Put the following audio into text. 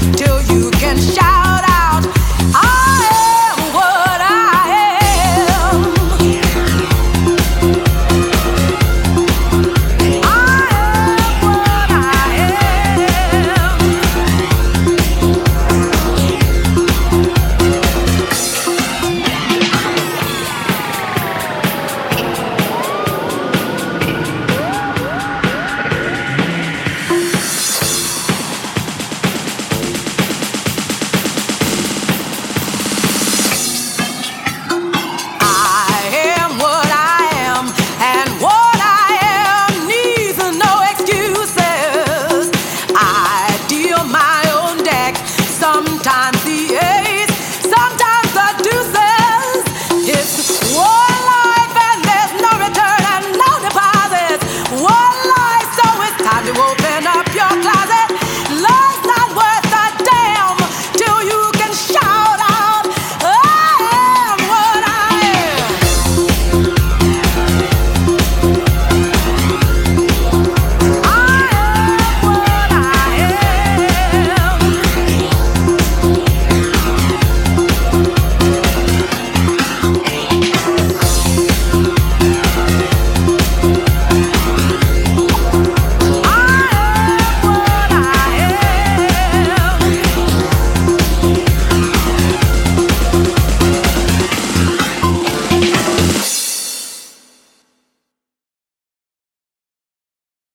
Dude. Whoa!